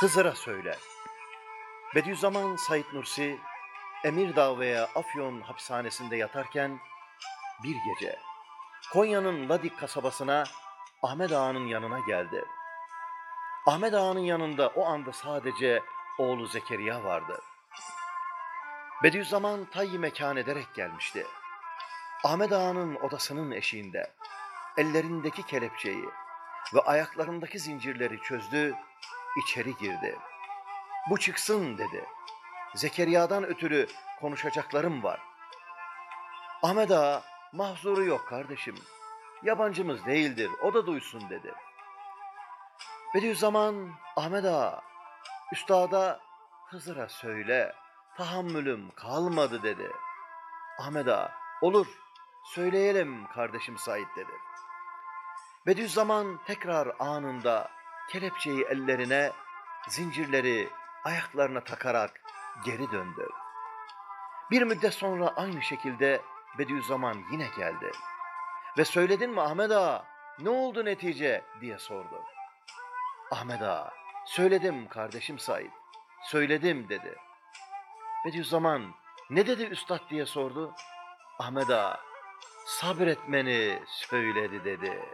Hızır'a söyle. Bediüzzaman Said Nursi, Emirdağ veya Afyon hapishanesinde yatarken bir gece Konya'nın Ladik kasabasına Ahmet Ağa'nın yanına geldi. Ahmet Ağa'nın yanında o anda sadece oğlu Zekeriya vardı. Bediüzzaman tayyi mekan ederek gelmişti. Ahmet Ağa'nın odasının eşiğinde ellerindeki kelepçeyi ve ayaklarındaki zincirleri çözdü, içeri girdi. Bu çıksın dedi. Zekeriya'dan ötürü konuşacaklarım var. Ahmet Ağa, mahzuru yok kardeşim. Yabancımız değildir, o da duysun dedi. Bediüzzaman, Ahmet Ağa, üstada Hızır'a söyle, tahammülüm kalmadı dedi. Ahmet Ağa, olur, söyleyelim kardeşim Said dedi. Bediüzzaman tekrar anında kelepçeyi ellerine, zincirleri ayaklarına takarak geri döndü. Bir müddet sonra aynı şekilde Bediüzzaman yine geldi. Ve söyledin mi Ahmet Ağa, ne oldu netice diye sordu. Ahmet Ağa, söyledim kardeşim Said, söyledim dedi. Bediüzzaman, ne dedi üstad diye sordu. Ahmet Ağa, sabretmeni söyledi dedi.